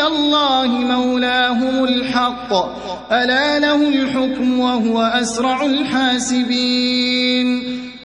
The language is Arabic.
الله مولاهم الحق. ألا له الحكم وهو أسرع الحاسبين.